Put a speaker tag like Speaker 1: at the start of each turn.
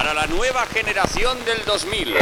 Speaker 1: para la nueva generación del 2000.